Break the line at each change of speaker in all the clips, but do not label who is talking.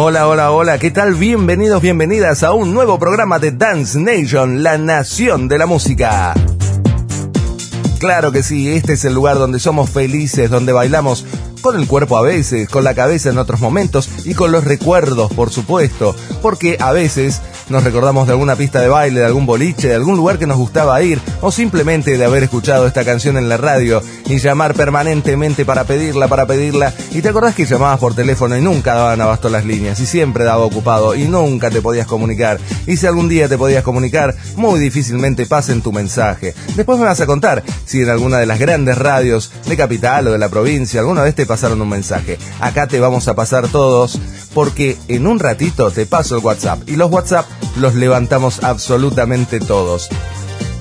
Hola, hola, hola, ¿qué tal? Bienvenidos, bienvenidas a un nuevo programa de Dance Nation, la nación de la música. Claro que sí, este es el lugar donde somos felices, donde bailamos con el cuerpo a veces, con la cabeza en otros momentos y con los recuerdos, por supuesto, porque a veces nos recordamos de alguna pista de baile, de algún boliche, de algún lugar que nos gustaba ir, o simplemente de haber escuchado esta canción en la radio y llamar permanentemente para pedirla, para pedirla, y te acordás que llamabas por teléfono y nunca daban abasto las líneas, y siempre daba ocupado, y nunca te podías comunicar, y si algún día te podías comunicar, muy difícilmente pasen tu mensaje. Después me vas a contar si en alguna de las grandes radios de capital o de la provincia alguna vez te pasaron un mensaje. Acá te vamos a pasar todos, porque en un ratito te paso el WhatsApp, y los WhatsApp los levantamos absolutamente todos.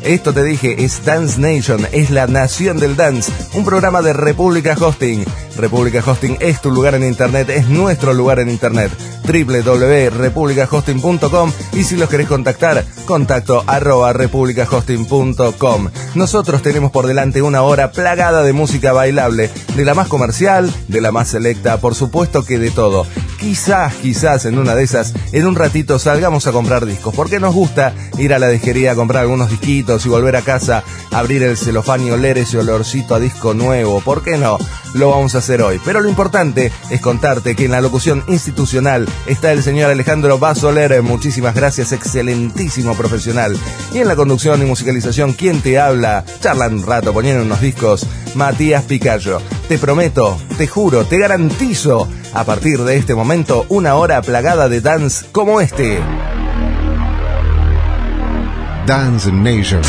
Esto te dije, es Dance Nation, es la nación del dance, un programa de República Hosting. República Hosting es tu lugar en internet, es nuestro lugar en internet. www.republicahosting.com y si los querés contactar, contacto arroba republicahosting.com. Nosotros tenemos por delante una hora plagada de música bailable, de la más comercial, de la más selecta, por supuesto que de todo. Quizás, quizás en una de esas, en un ratito salgamos a comprar discos, porque nos gusta ir a la disquería a comprar algunos disquitos y volver a casa, abrir el celofán y oler ese olorcito a disco nuevo. ¿Por qué no? Lo vamos a hacer hoy. Pero lo importante es contarte que en la locución institucional está el señor Alejandro Basoler. Muchísimas gracias, excelentísimo profesional. Y en la conducción y musicalización, ¿quién te habla? Charlan rato, poniendo unos discos. Matías Picayo. Te prometo, te juro, te garantizo, a partir de este momento, una hora plagada de dance como este.
Dance Nation.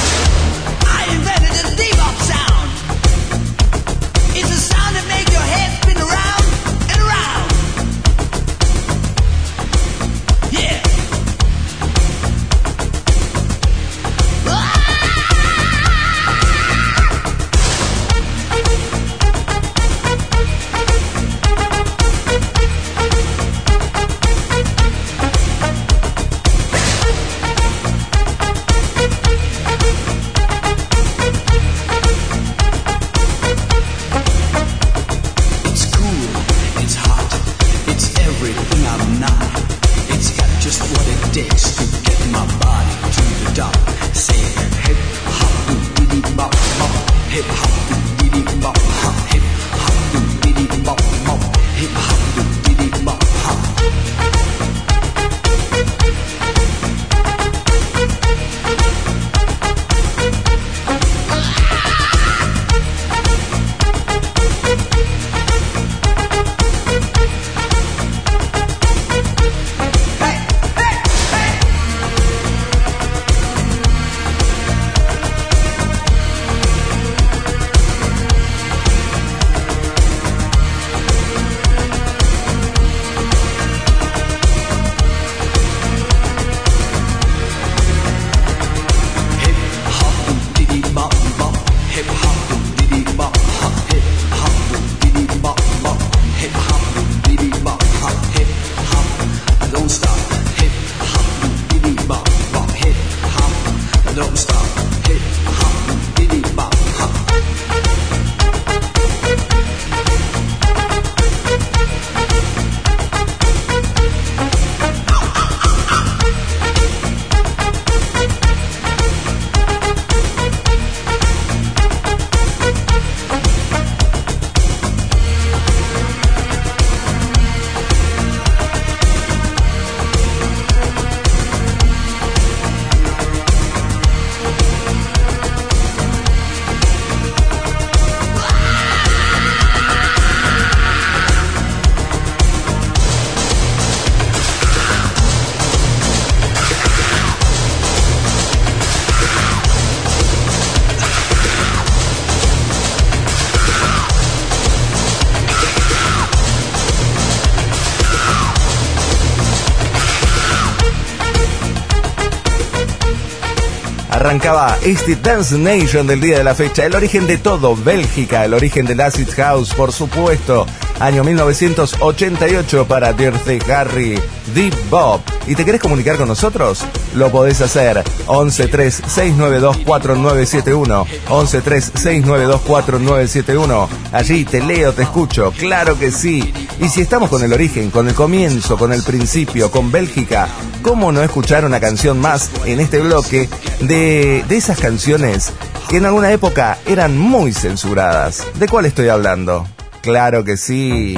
Arrancaba este Dance Nation del día de la fecha, el origen de todo, Bélgica, el origen del Acid House, por supuesto, año 1988 para Dirty Harry, Deep Bob. ¿Y te querés comunicar con nosotros? Lo podés hacer 113-692-4971, 113-692-4971. Allí te leo, te escucho, claro que sí. Y si estamos con el origen, con el comienzo, con el principio, con Bélgica, ¿cómo no escuchar una canción más en este bloque de, de esas canciones que en alguna época eran muy censuradas? ¿De cuál estoy hablando? Claro que sí.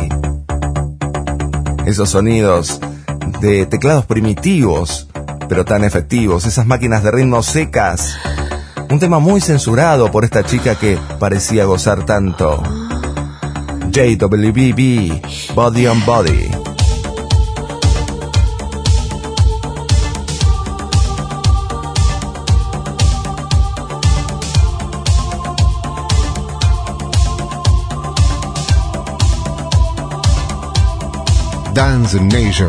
Esos sonidos de teclados primitivos, pero tan efectivos, esas máquinas de ritmo secas. Un tema muy censurado por esta chica que parecía gozar tanto. JWBB, Body on Body.
Dance Nation.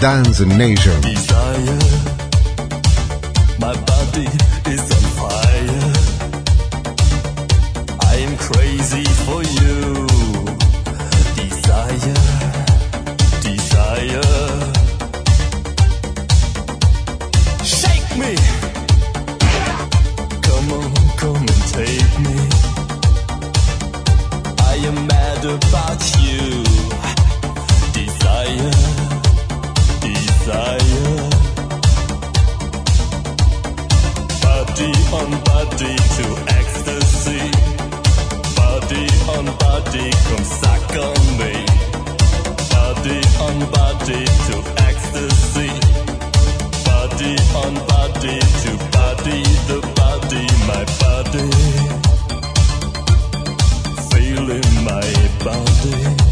Dance Nation.
Desire, my body is on fire. I am crazy for you. Desire, Body on body to ecstasy. Body on body, come suck on me. Body on body to ecstasy. Body on body to body the body, my body. Feeling my body.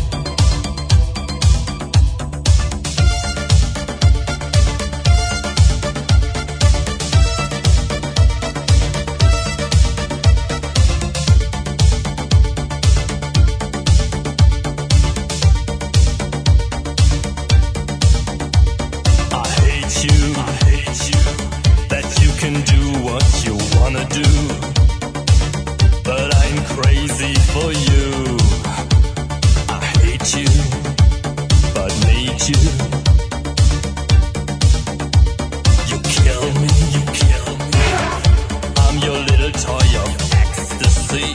Your toy of ecstasy.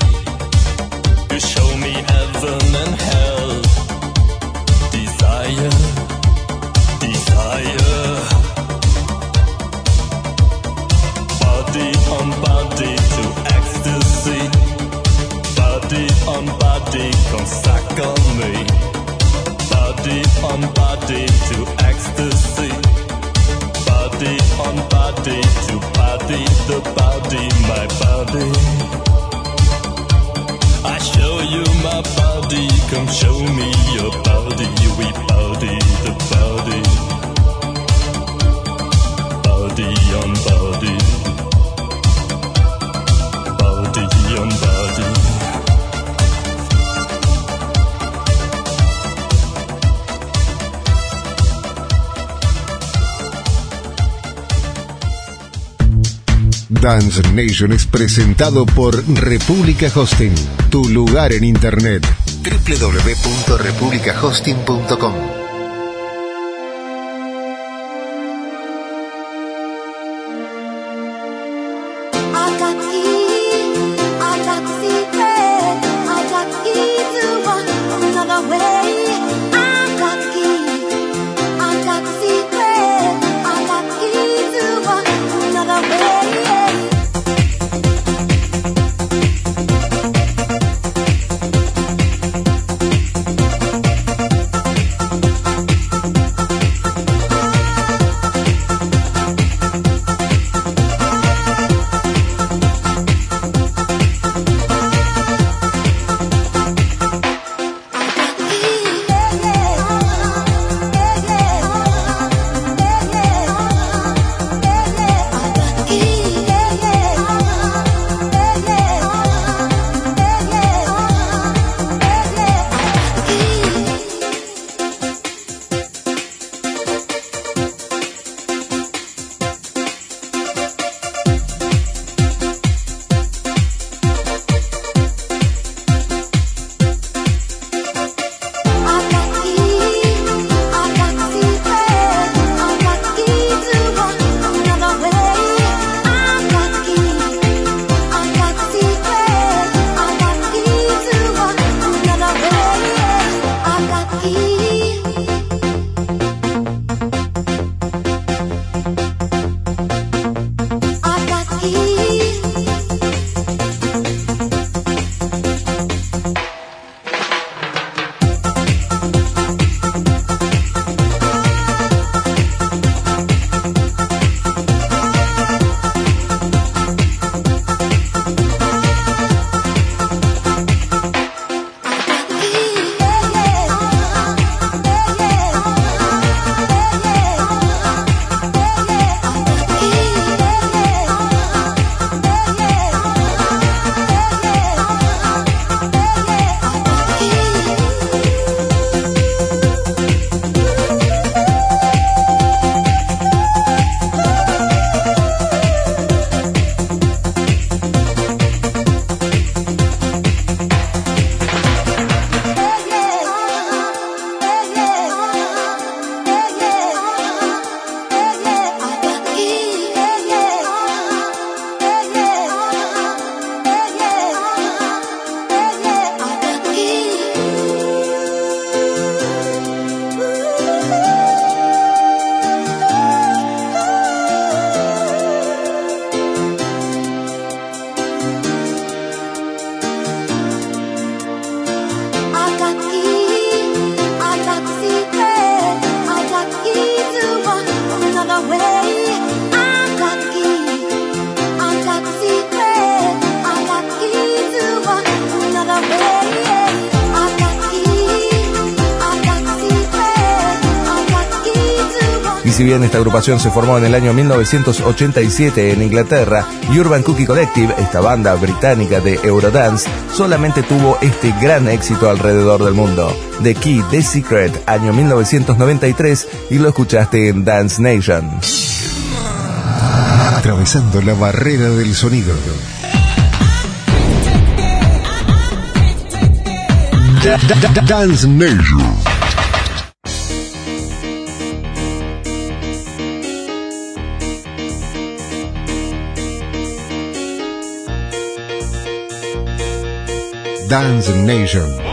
You show me heaven and hell. Desire desire. Body on body to ecstasy. Body on body, on me. Body on body to ecstasy. Body on body to body the body, my body. I show you my body, come show me your body, we body the body. Body on body. Body on body.
Dance Nation es presentado por República Hosting, tu lugar en Internet. www.republicahosting.com
esta agrupación se formó en el año 1987 en Inglaterra, Urban Cookie Collective, esta banda británica de Eurodance, solamente tuvo este gran éxito alrededor del mundo. The Key, The Secret, año 1993, y lo escuchaste en Dance Nation.
Atravesando la barrera del sonido. Da- da- da- Dance Nation. Dance Nation.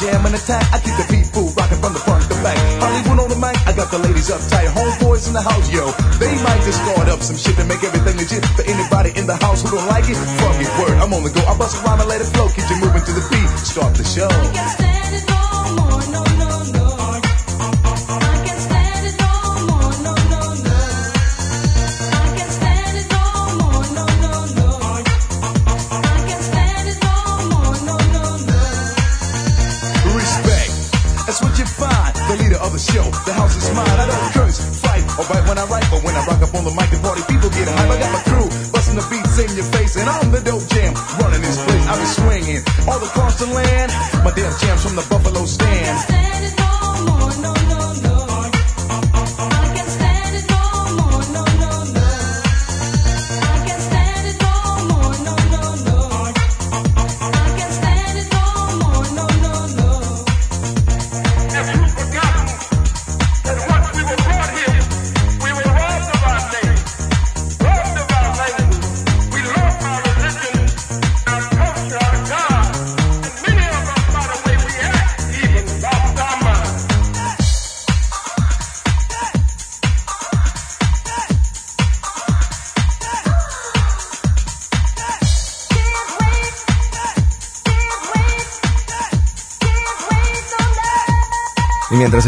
Jam and attack. I keep the people rocking from the front to back. Hollywood on the mic, I got the ladies uptight. Homeboys in the house, yo. They might just start up some shit to make everything legit. For anybody in the house who don't like it, fuck it, word. I'm on the go. I bust a rhyme and let it flow. Keep you moving to the beat. Start the show. Land. My damn jams from the Buffalo stand.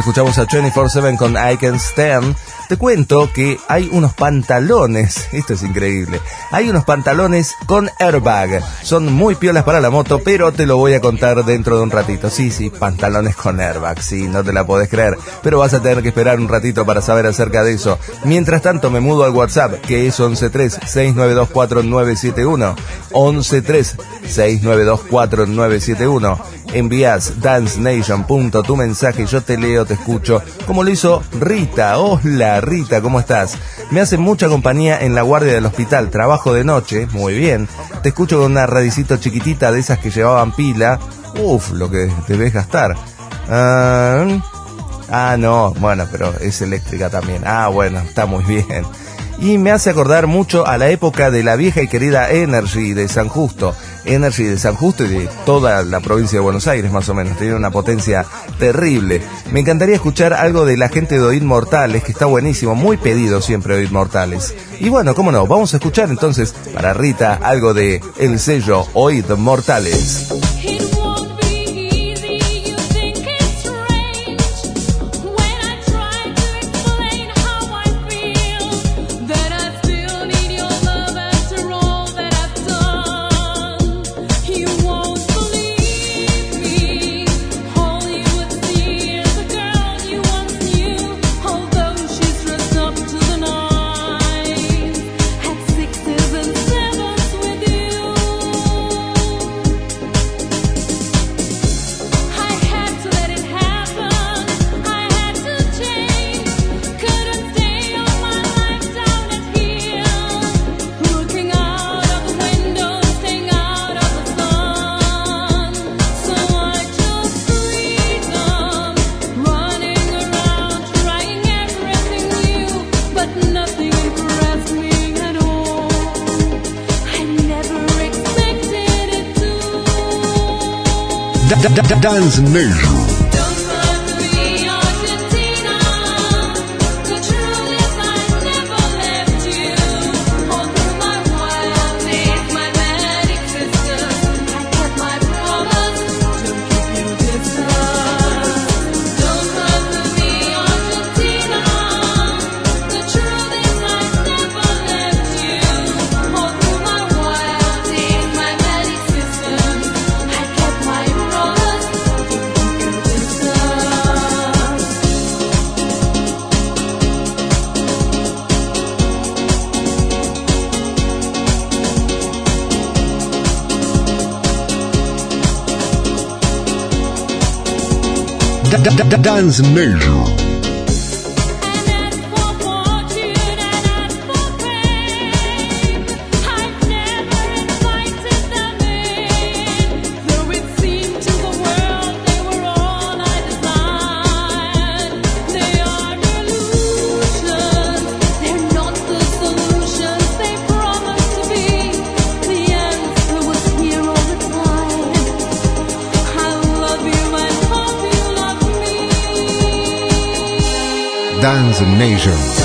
Escuchamos a 24-7 con I Can Stand, te cuento que hay unos pantalones, esto es increíble, hay unos pantalones con airbag. Son muy piolas para la moto, pero te lo voy a contar dentro de un ratito. Sí, sí, pantalones con airbag, sí, no te la podés creer, pero vas a tener que esperar un ratito para saber acerca de eso. Mientras tanto, me mudo al WhatsApp, que es 113-692-4971. 113-692-4971. Envías dancenation. Tu mensaje, yo te leo, te escucho, como lo hizo Rita. Hola Rita, ¿cómo estás? Me hace mucha compañía en la guardia del hospital, trabajo de noche, muy bien. Te escucho con una radicito chiquitita de esas que llevaban pila. Uf, lo que debes gastar. Ah, ah, no, bueno, pero es eléctrica también. Ah, bueno, está muy bien y me hace acordar mucho a la época de la vieja y querida Energy de San Justo. Energy de San Justo y de toda la provincia de Buenos Aires, más o menos. Tenía una potencia terrible. Me encantaría escuchar algo de la gente de Oíd Mortales, que está buenísimo, muy pedido siempre Oíd Mortales. Y bueno, cómo no, vamos a escuchar entonces para Rita algo de el sello Oíd Mortales.
Dance Nation. Dance Nation.
Dance and
Nation.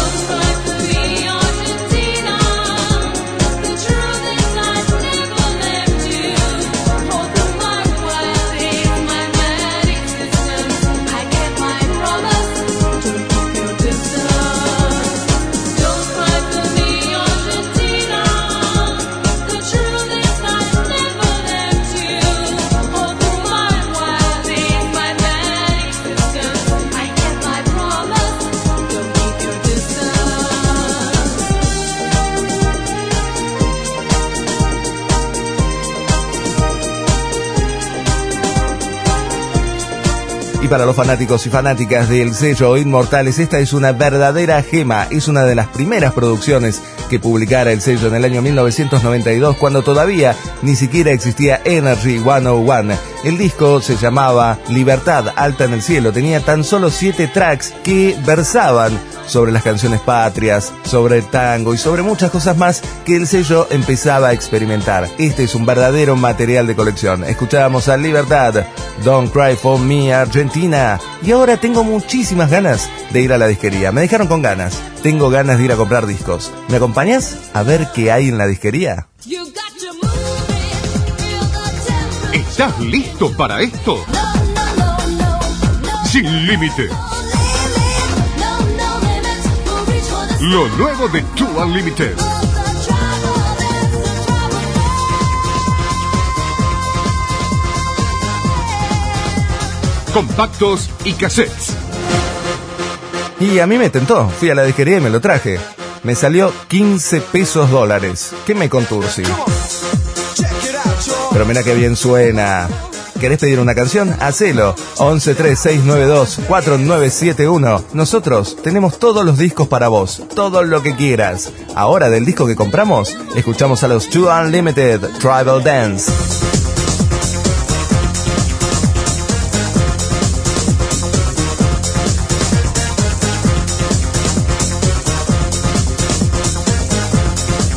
Y para los fanáticos y fanáticas del sello Inmortales, esta es una verdadera gema. Es una de las primeras producciones que publicara el sello en el año 1992, cuando todavía ni siquiera existía Energy 101. El disco se llamaba Libertad Alta en el Cielo. Tenía tan solo siete tracks que versaban sobre las canciones patrias, sobre el tango y sobre muchas cosas más que el sello empezaba a experimentar. Este es un verdadero material de colección. Escuchábamos a Libertad, Don't Cry for Me Argentina. Y ahora tengo muchísimas ganas de ir a la disquería. Me dejaron con ganas. Tengo ganas de ir a comprar discos. ¿Me acompañas a ver qué hay en la disquería?
¿Estás listo para esto?
No, no, no, no, no.
Sin límite. Lo nuevo de Two Unlimited. Compactos y cassettes.
Y a mí me tentó. Fui a la disquería y me lo traje. Me salió 15 pesos dólares. ¿Qué me contursi? Pero mira qué bien suena. ¿Querés pedir una canción? Hacelo. 1136924971. Nosotros tenemos todos los discos para vos. Todo lo que quieras. Ahora del disco que compramos, escuchamos a los Two Unlimited Tribal Dance.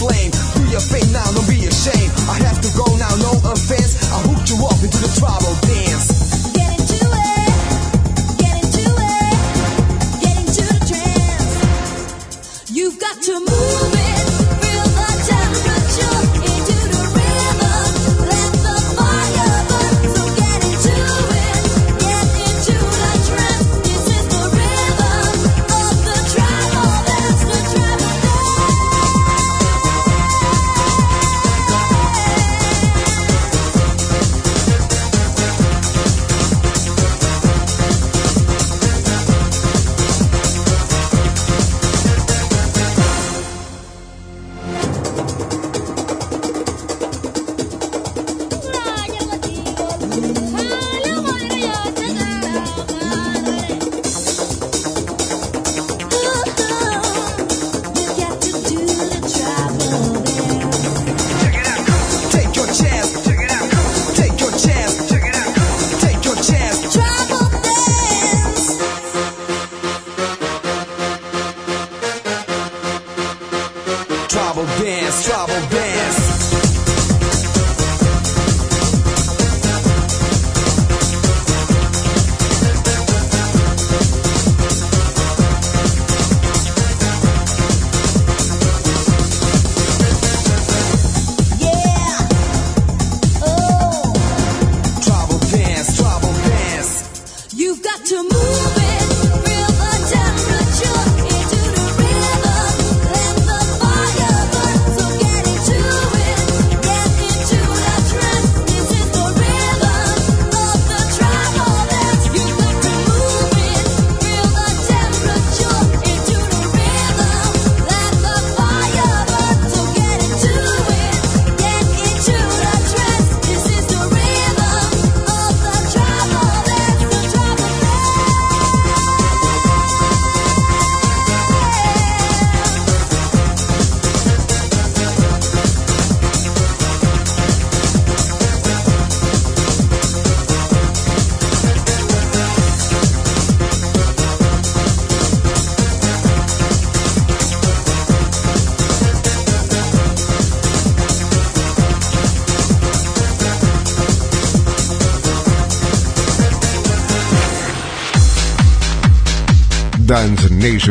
flame. do your thing now, don't be ashamed. I have to go now, no offense. I hooked you up into the tribal dance.
You've got to move.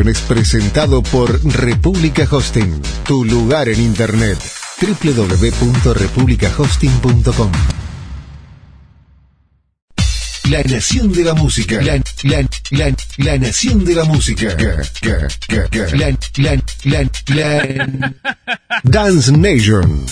Es presentado por República Hosting, tu lugar en Internet. www.republicahosting.com La Nación de la Música. La, la, la, la Nación de la Música. La, la, la, la, la Dance Nation.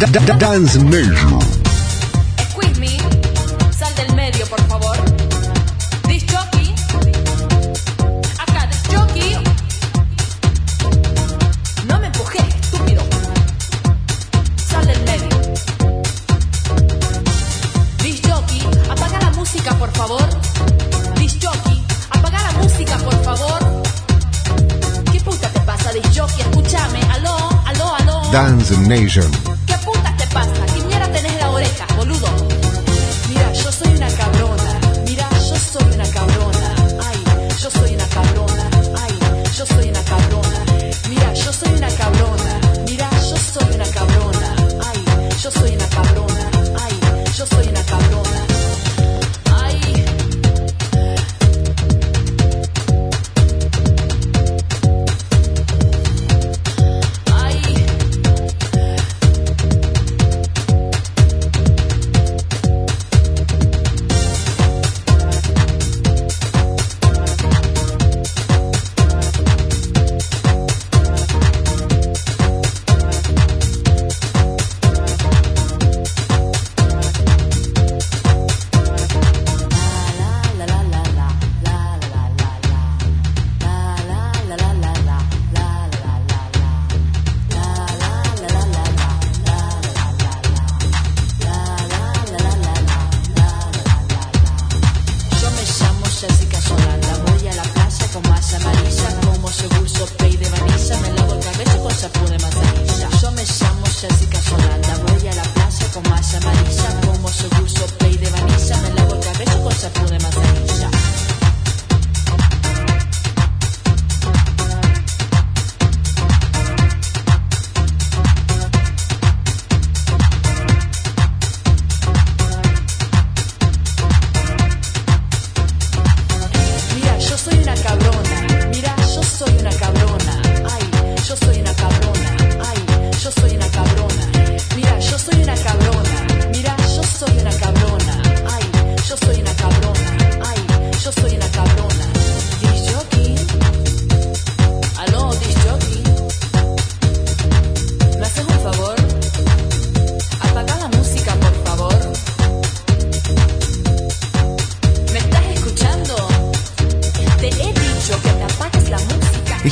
Dance Medio.
With me, sal del medio, por favor. This jockey. Acá, this jockey. No me empujé, estúpido. Sal del medio. This jockey, apaga la música, por favor. This jockey, apaga la música, por favor. ¿Qué puta te pasa, this jockey? Escúchame, aló, aló, aló.
Dance Nation.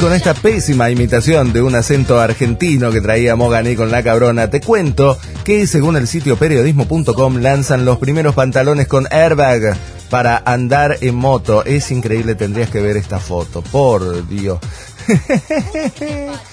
Con esta pésima imitación de un acento argentino que traía Mogani con la cabrona, te cuento que según el sitio periodismo.com lanzan los primeros pantalones con airbag para andar en moto. Es increíble, tendrías que ver esta foto, por Dios.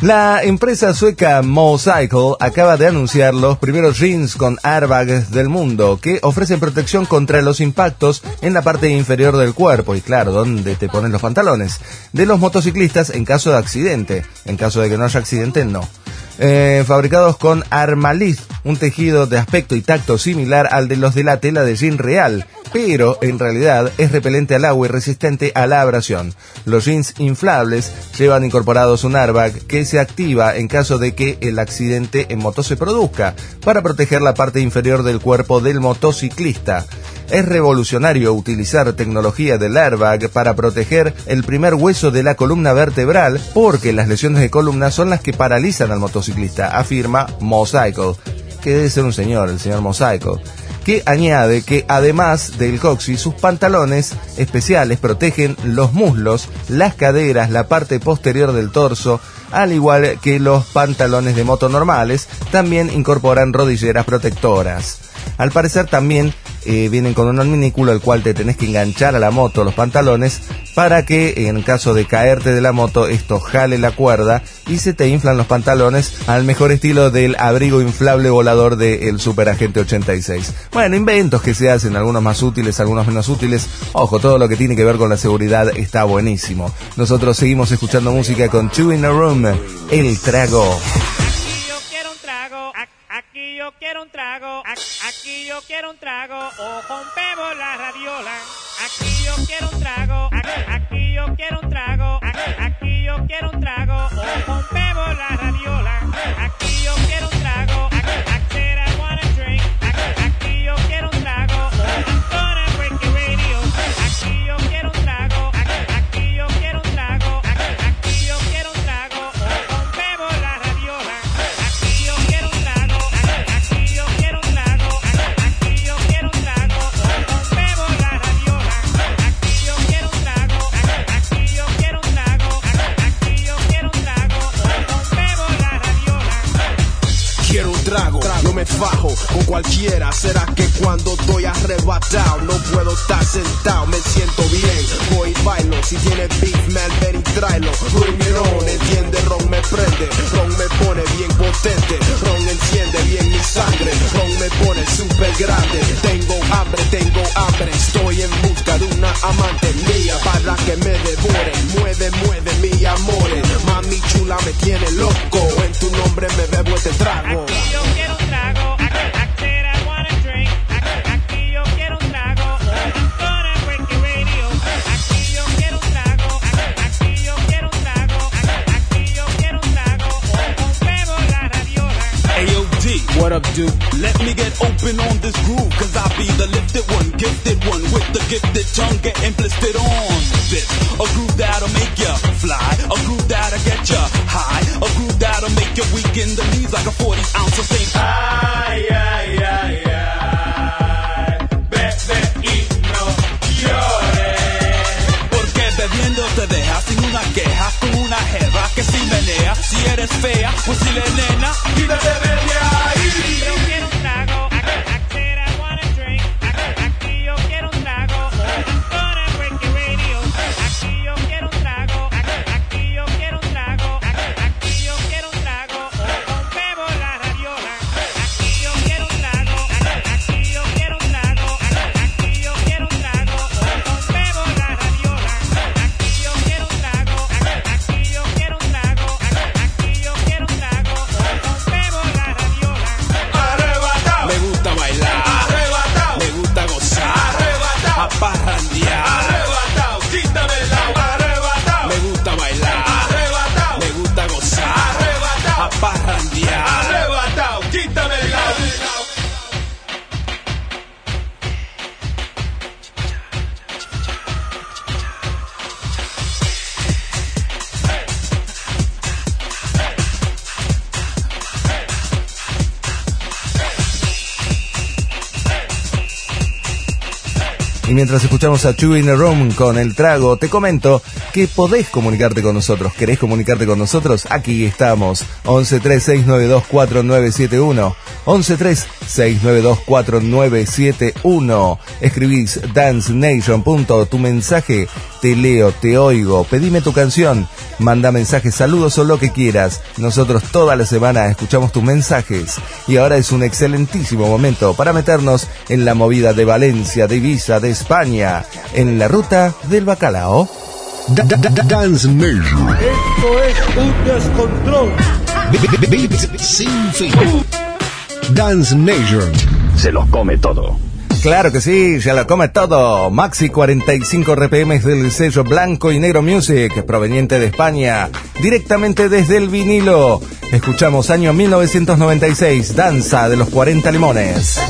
La empresa sueca Mocycle acaba de anunciar los primeros jeans con airbags del mundo que ofrecen protección contra los impactos en la parte inferior del cuerpo y claro, donde te ponen los pantalones de los motociclistas en caso de accidente. En caso de que no haya accidente, no. Eh, fabricados con Armalith, un tejido de aspecto y tacto similar al de los de la tela de jean real, pero en realidad es repelente al agua y resistente a la abrasión. Los jeans inflables llevan incorporados un airbag que se activa en caso de que el accidente en moto se produzca, para proteger la parte inferior del cuerpo del motociclista. Es revolucionario utilizar tecnología del airbag para proteger el primer hueso de la columna vertebral porque las lesiones de columna son las que paralizan al motociclista, afirma Mocycle, que debe ser un señor, el señor Mocycle que añade que además del coxis, sus pantalones especiales protegen los muslos, las caderas, la parte posterior del torso, al igual que los pantalones de moto normales, también incorporan rodilleras protectoras. Al parecer también eh, vienen con un adminículo al cual te tenés que enganchar a la moto los pantalones para que en caso de caerte de la moto esto jale la cuerda y se te inflan los pantalones al mejor estilo del abrigo inflable volador del Super Agente 86. Bueno, inventos que se hacen, algunos más útiles, algunos menos útiles. Ojo, todo lo que tiene que ver con la seguridad está buenísimo. Nosotros seguimos escuchando música con Two in a Room, El Trago.
Quiero un trago, aquí yo quiero un trago, o rompemos la radiola. Aquí yo quiero un trago, aquí yo quiero un trago, aquí yo quiero un trago, o rompemos
mientras escuchamos a Two in a Room con el trago, te comento que podés comunicarte con nosotros. ¿Querés comunicarte con nosotros? Aquí estamos. 1136924971. 1136924971. Escribís dancenation. Tu mensaje, te leo, te oigo. Pedime tu canción Manda mensajes, saludos o lo que quieras. Nosotros toda la semana escuchamos tus mensajes. Y ahora es un excelentísimo momento para meternos en la movida de Valencia, de de España, en la ruta del bacalao.
Dance Major.
Esto es un descontrol.
Sin fin. Dance Nation.
Se los come todo.
Claro que sí, se lo come todo. Maxi 45 RPM es del sello Blanco y Negro Music, proveniente de España, directamente desde el vinilo. Escuchamos año 1996, Danza de los 40 Limones.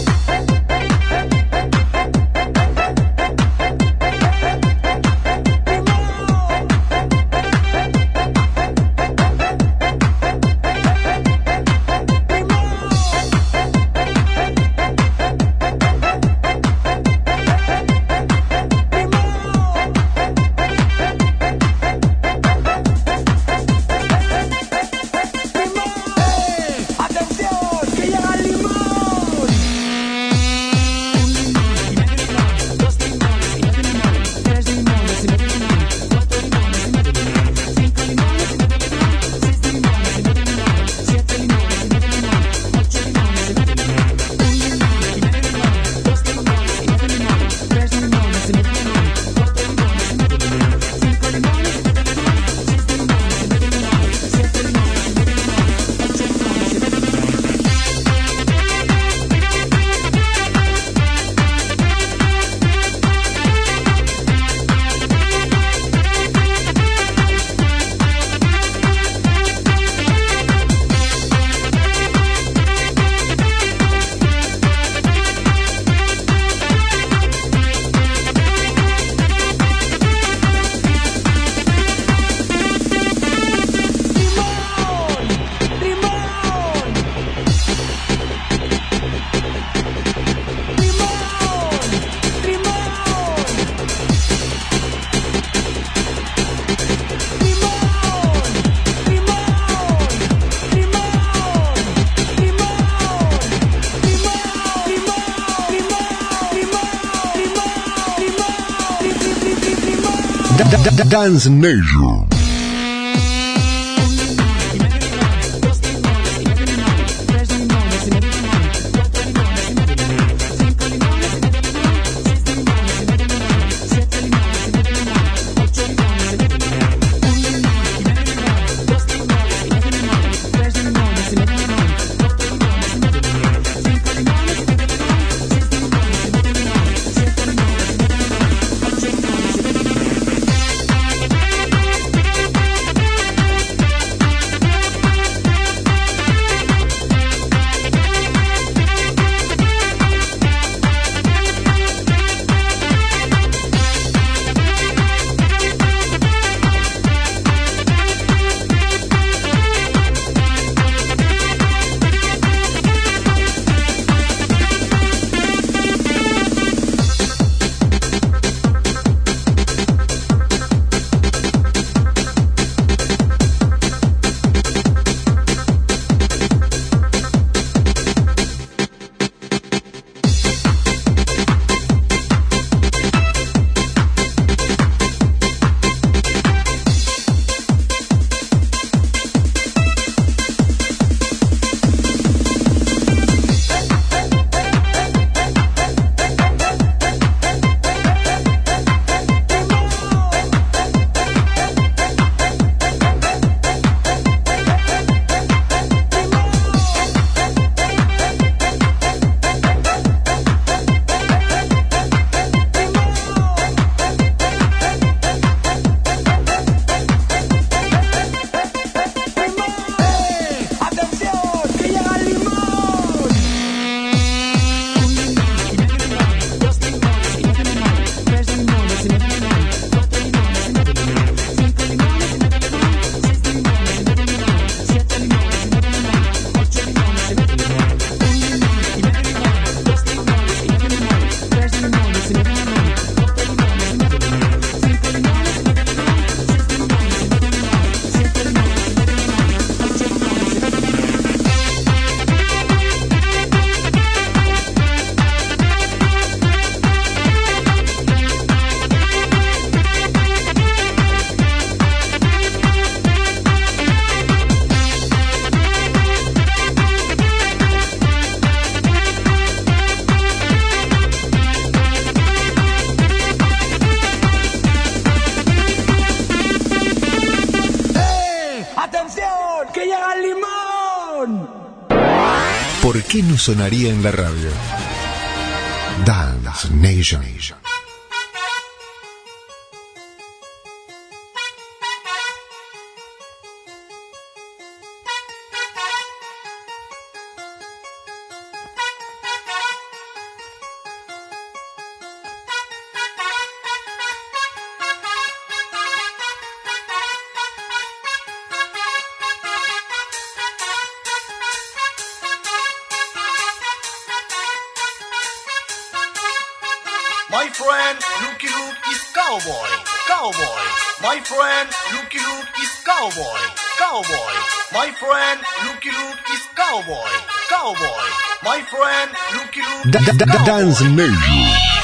Dance Nation. Sonaría en la radio? Dance Nation.
Friend, Lucky Luke is cowboy, cowboy. My friend, Lucky Luke is cowboy, cowboy. My friend, Lucky Luke is cowboy, cowboy. My friend, Lucky Luke
Da-
is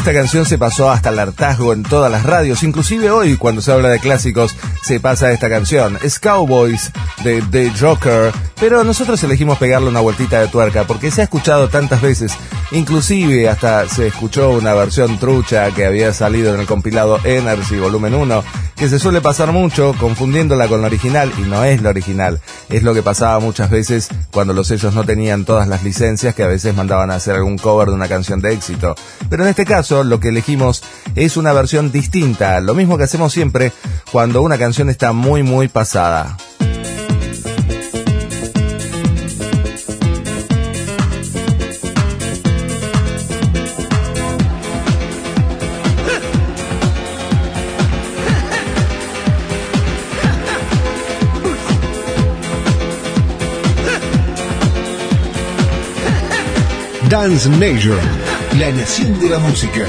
esta canción se pasó hasta el hartazgo en todas las radios, inclusive hoy cuando se habla de clásicos se pasa esta canción. Es Cowboys de The Joker, pero nosotros elegimos pegarle una vueltita de tuerca porque se ha escuchado tantas veces, inclusive hasta se escuchó una versión trucha que había salido en el compilado Energy Volumen 1, que se suele pasar mucho confundiéndola con la original y no es la original, es lo que pasaba muchas veces cuando los sellos no tenían todas las licencias que a veces mandaban a hacer algún cover de una canción de éxito. Pero en este caso lo que elegimos es una versión distinta, lo mismo que hacemos siempre cuando una canción está muy muy pasada.
Dance Nation, la nación de la música.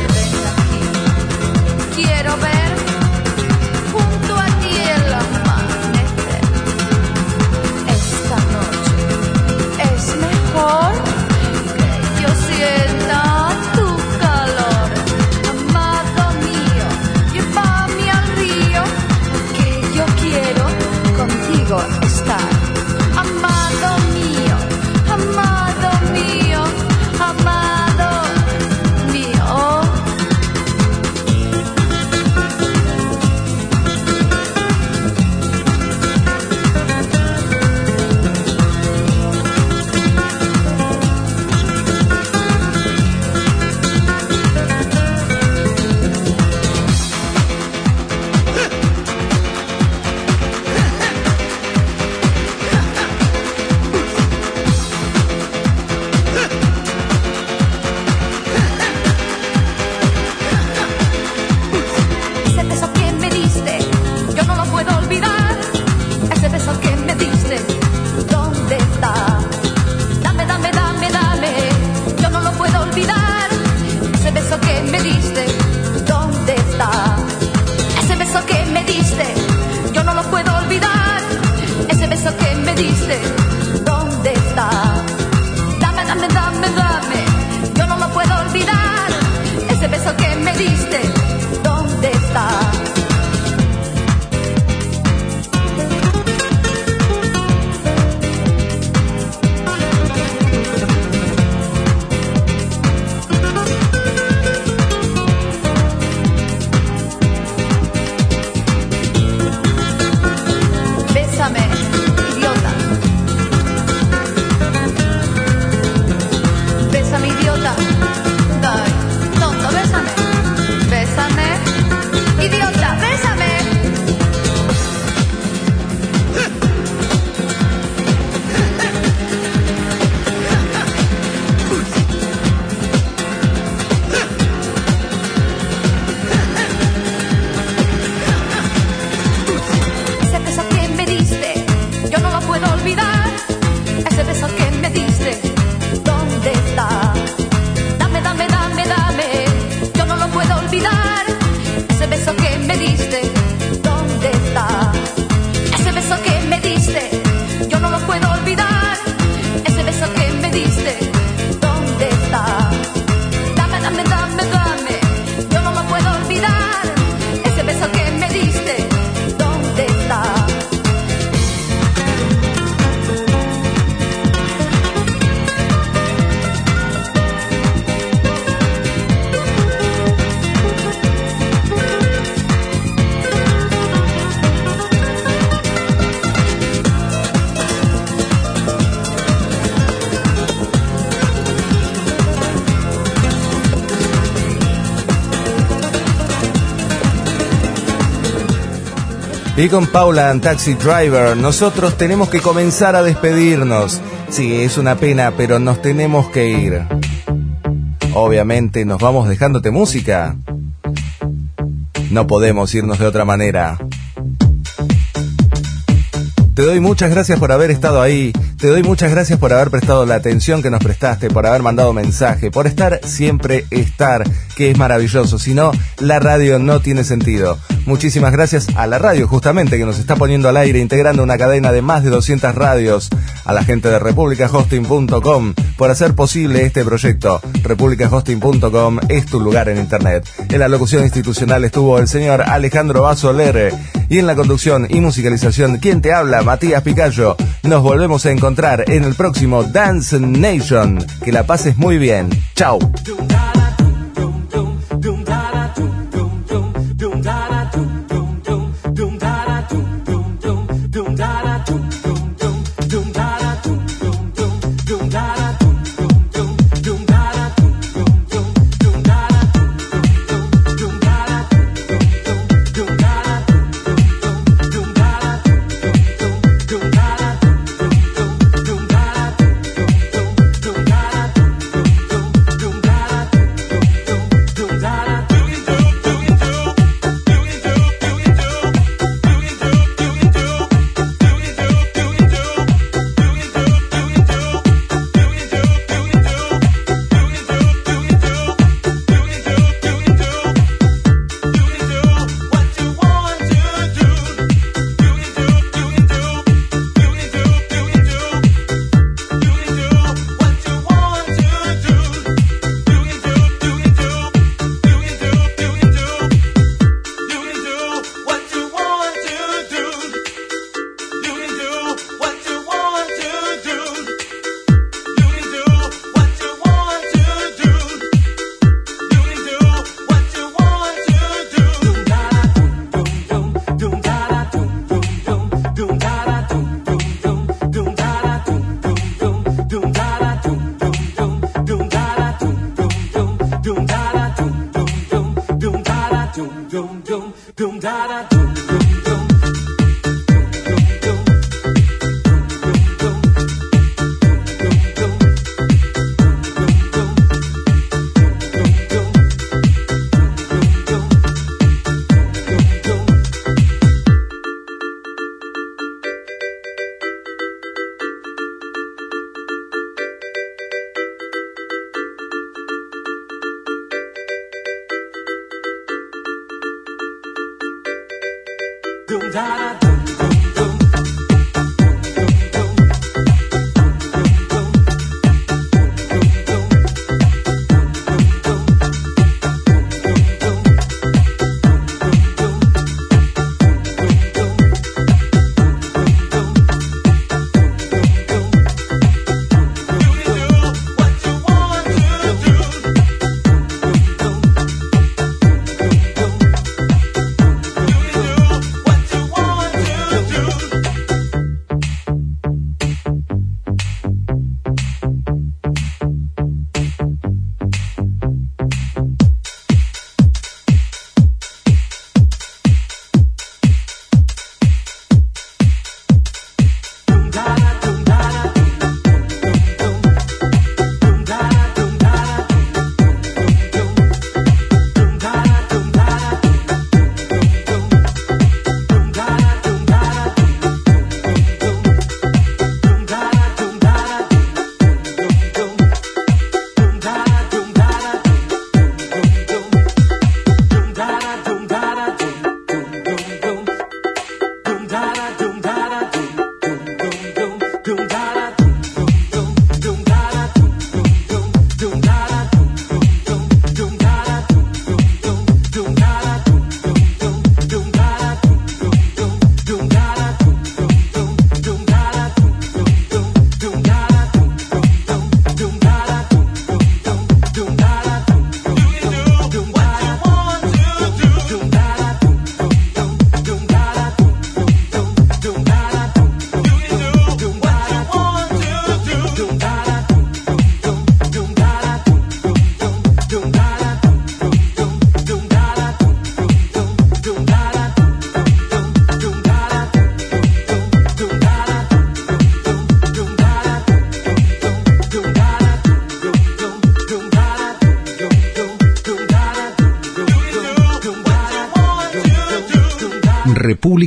Con Paula and Taxi Driver, nosotros tenemos que comenzar a despedirnos. Sí, es una pena, pero nos tenemos que ir. Obviamente nos vamos dejándote música. No podemos irnos de otra manera. Te doy muchas gracias por haber estado ahí. Te doy muchas gracias por haber prestado la atención que nos prestaste, por haber mandado mensaje, por estar siempre estar, que es maravilloso. Si no, la radio no tiene sentido. Muchísimas gracias a la radio, justamente, que nos está poniendo al aire, integrando una cadena de más de 200 radios. A la gente de republicahosting.com por hacer posible este proyecto. republicahosting.com es tu lugar en Internet. En la locución institucional estuvo el señor Alejandro Basoler y en la conducción y musicalización, quien te habla, Matías Picayo. Nos volvemos a encontrar en el próximo Dance Nation. Que la pases muy bien. Chao.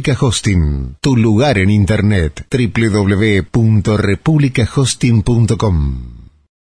República Hosting, tu lugar en Internet, www.republicahosting.com.